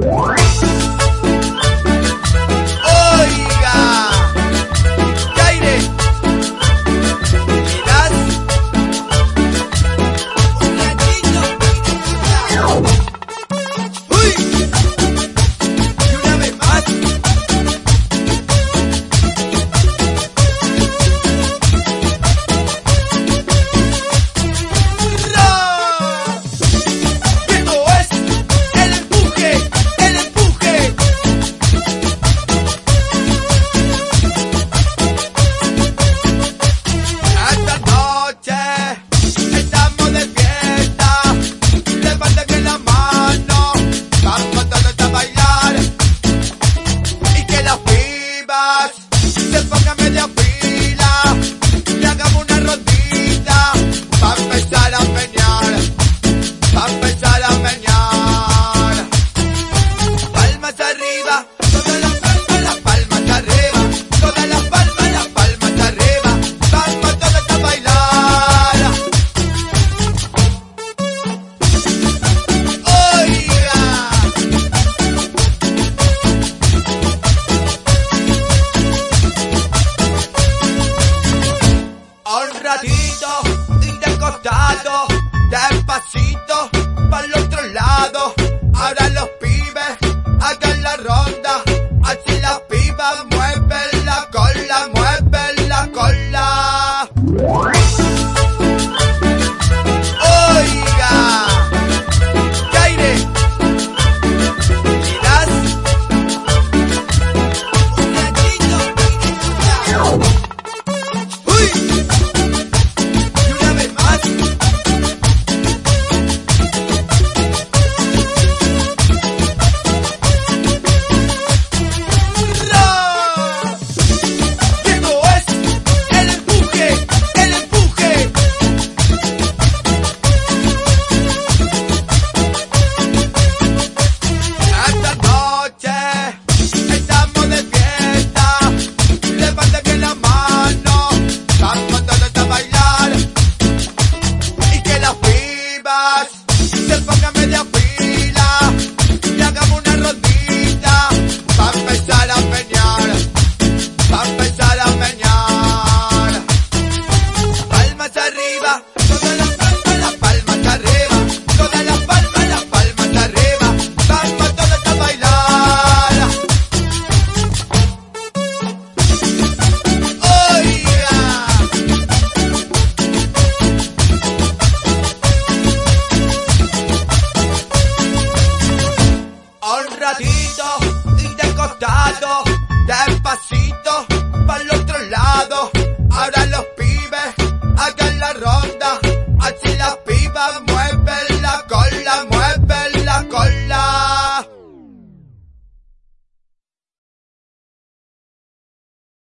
ratito